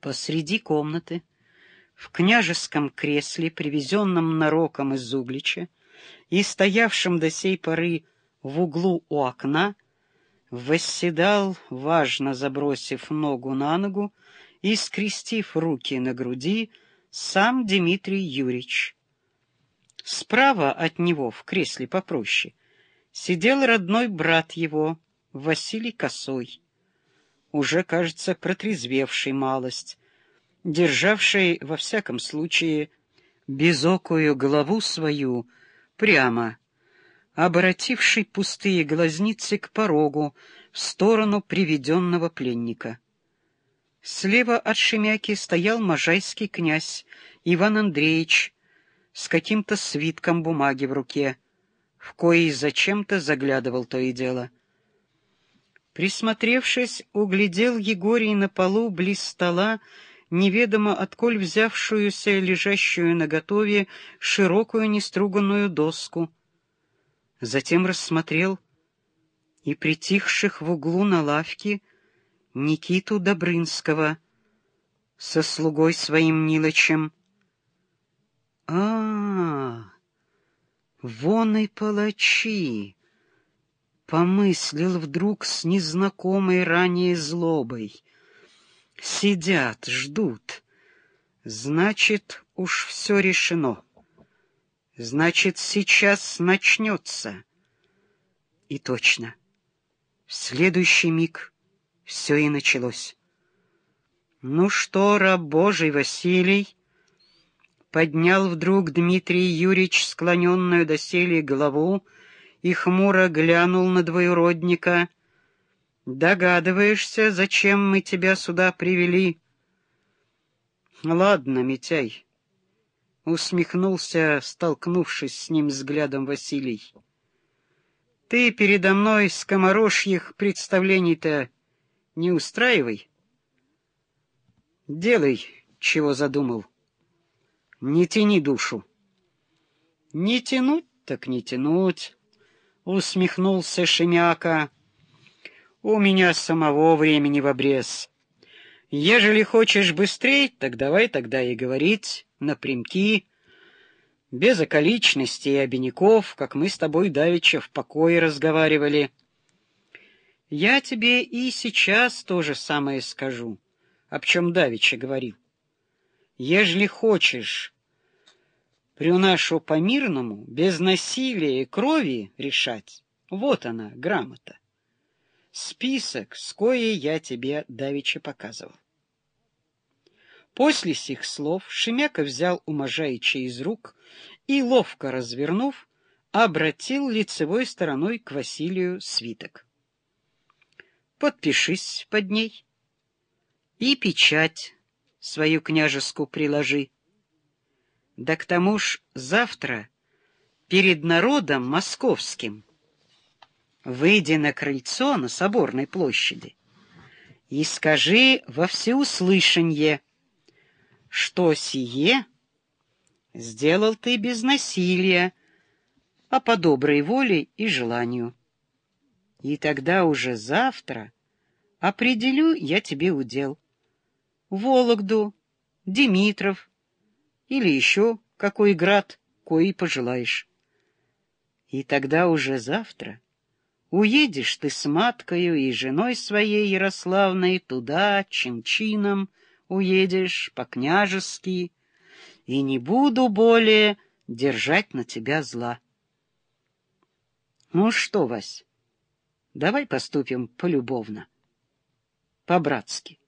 Посреди комнаты, в княжеском кресле, привезенном нароком из Углича, и стоявшем до сей поры в углу у окна, восседал, важно забросив ногу на ногу и скрестив руки на груди, сам Дмитрий Юрьевич. Справа от него, в кресле попроще, сидел родной брат его, Василий Косой, уже, кажется, протрезвевший малость, державший, во всяком случае, безокую голову свою прямо, обративший пустые глазницы к порогу в сторону приведенного пленника. Слева от Шемяки стоял можайский князь Иван Андреевич с каким-то свитком бумаги в руке, в коей зачем-то заглядывал то и дело. Присмотревшись, углядел Егорий на полу близ стола неведомо отколь взявшуюся, лежащую наготове, широкую неструганную доску. Затем рассмотрел и притихших в углу на лавке Никиту Добрынского со слугой своим Нилычем. А, -а, -а вон и палачи! Помыслил вдруг с незнакомой ранее злобой. Сидят, ждут. Значит, уж все решено. Значит, сейчас начнется. И точно. В следующий миг все и началось. Ну что, раб Божий Василий, поднял вдруг Дмитрий Юрьевич склоненную доселе голову и хмуро глянул на двоюродника — Догадываешься, зачем мы тебя сюда привели? Ладно, Митяй, усмехнулся, столкнувшись с ним взглядом Василий. Ты передо мной скоморожьих представлений-то не устраивай. Делай, чего задумал. Не тяни душу. Не тянуть так не тянуть, усмехнулся Шемяка. У меня самого времени в обрез. Ежели хочешь быстрей, так давай тогда и говорить напрямки, без околичностей и обиняков, как мы с тобой давеча в покое разговаривали. Я тебе и сейчас то же самое скажу, об чем давеча говорил. Ежели хочешь нашу по-мирному, без насилия и крови решать, вот она, грамота список, с коей я тебе давеча показывал. После сих слов Шемяка взял у Можаича из рук и, ловко развернув, обратил лицевой стороной к Василию свиток. «Подпишись под ней и печать свою княжескую приложи. Да к тому ж завтра перед народом московским — выйди на крыльцо на Соборной площади и скажи во всеуслышанье, что сие сделал ты без насилия, а по доброй воле и желанию. И тогда уже завтра определю я тебе удел. Вологду, Димитров или еще какой град, кой пожелаешь. И тогда уже завтра Уедешь ты с маткою и женой своей Ярославной туда, чин-чином, уедешь по-княжески, и не буду более держать на тебя зла. Ну что, Вась, давай поступим полюбовно, по-братски.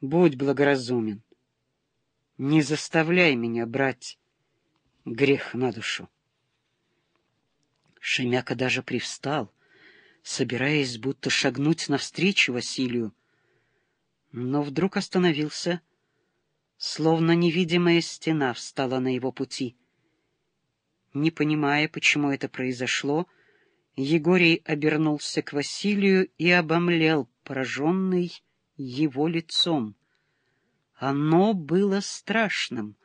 Будь благоразумен, не заставляй меня брать грех на душу. Шемяка даже привстал, собираясь будто шагнуть навстречу Василию, но вдруг остановился, словно невидимая стена встала на его пути. Не понимая, почему это произошло, Егорий обернулся к Василию и обомлел, пораженный его лицом. Оно было страшным.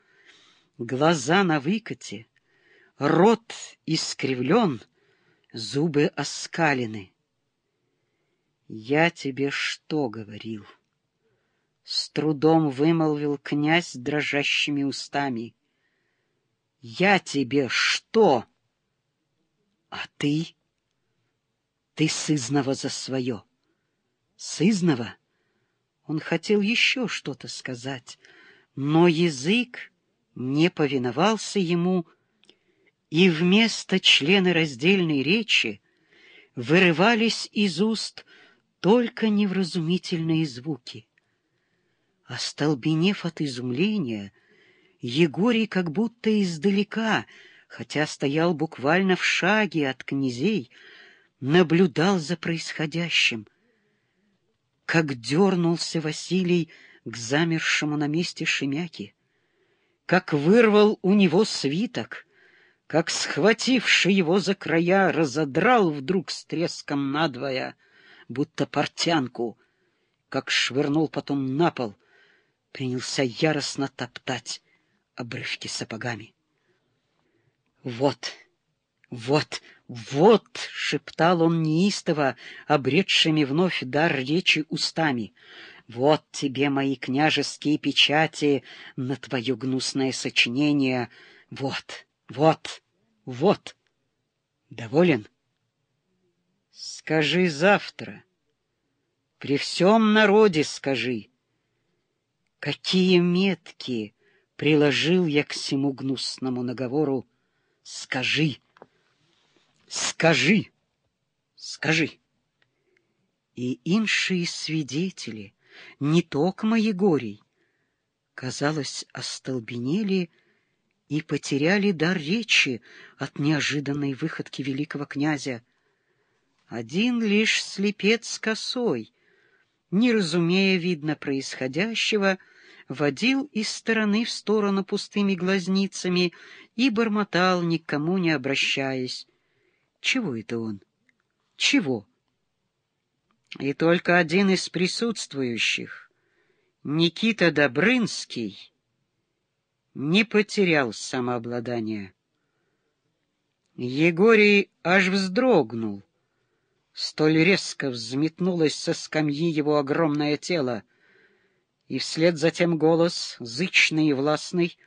Глаза на выкате, рот искривлен, зубы оскалены. Я тебе что говорил? С трудом вымолвил князь дрожащими устами. «Я тебе что?» «А ты?» «Ты сызнова за свое». «Сызнова?» Он хотел еще что-то сказать, но язык не повиновался ему, и вместо члена раздельной речи вырывались из уст только невразумительные звуки. Остолбенев от изумления, Егорий как будто издалека, хотя стоял буквально в шаге от князей, наблюдал за происходящим. Как дернулся Василий к замершему на месте Шемяки, как вырвал у него свиток, как, схвативший его за края, разодрал вдруг с треском надвое, будто портянку, как швырнул потом на пол — принялся яростно топтать обрывки сапогами. «Вот, вот, вот!» — шептал он неистово, обретшими вновь дар речи устами. «Вот тебе мои княжеские печати на твое гнусное сочинение. Вот, вот, вот! Доволен? Скажи завтра. При всем народе скажи. Какие метки приложил я к всему гнусному наговору. Скажи, скажи, скажи. И иншие свидетели, не только мои горей, казалось, остолбенели и потеряли дар речи от неожиданной выходки великого князя. Один лишь слепец косой — не разумея, видно, происходящего, водил из стороны в сторону пустыми глазницами и бормотал, никому не обращаясь. Чего это он? Чего? И только один из присутствующих, Никита Добрынский, не потерял самообладания. Егорий аж вздрогнул, Столь резко взметнулось со скамьи его огромное тело, и вслед за тем голос, зычный и властный,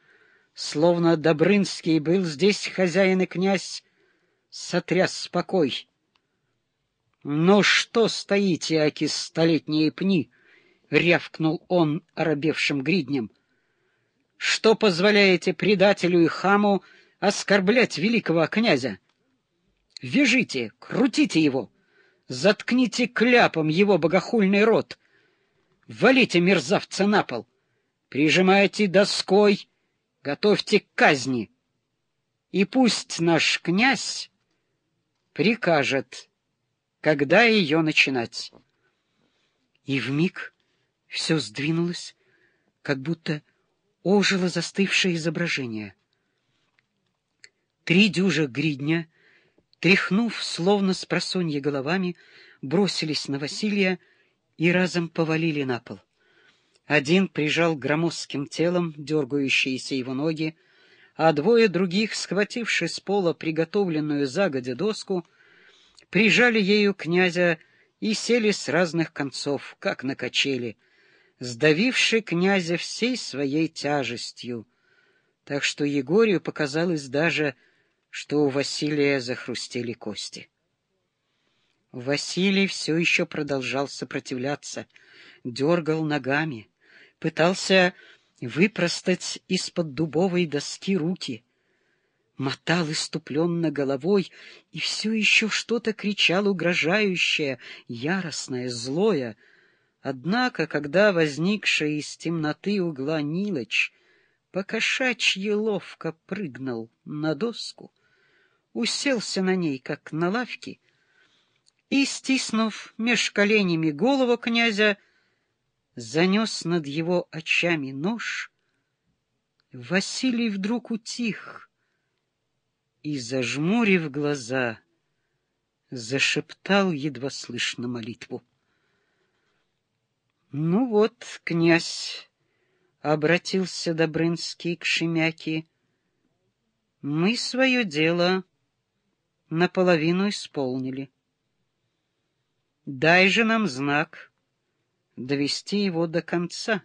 словно Добрынский был здесь хозяин и князь, сотряс спокой. «Ну что стоите, аки столетние пни?» — рявкнул он оробевшим гриднем. «Что позволяете предателю и хаму оскорблять великого князя? Вяжите, крутите его!» Заткните кляпом его богохульный рот. Валите мерзавца на пол. Прижимайте доской, готовьте к казни. И пусть наш князь прикажет, когда ее начинать. И вмиг все сдвинулось, как будто ожило застывшее изображение. Три дюжа гридня — тряхнув, словно с просонья головами, бросились на Василия и разом повалили на пол. Один прижал громоздким телом дергающиеся его ноги, а двое других, схвативши с пола приготовленную загодя доску, прижали ею князя и сели с разных концов, как на качели, сдавивши князя всей своей тяжестью, так что Егорию показалось даже, что у Василия захрустели кости. Василий все еще продолжал сопротивляться, дергал ногами, пытался выпростать из-под дубовой доски руки, мотал иступленно головой и все еще что-то кричал угрожающее, яростное, злое. Однако, когда возникшая из темноты угла Нилыч покошачьи ловко прыгнул на доску, уселся на ней, как на лавке, и, стиснув меж коленями голову князя, занес над его очами нож, Василий вдруг утих и, зажмурив глаза, зашептал едва слышно молитву. — Ну вот, князь, — обратился Добрынский к Шемяке, — мы свое дело наполовину исполнили. Дай же нам знак довести его до конца.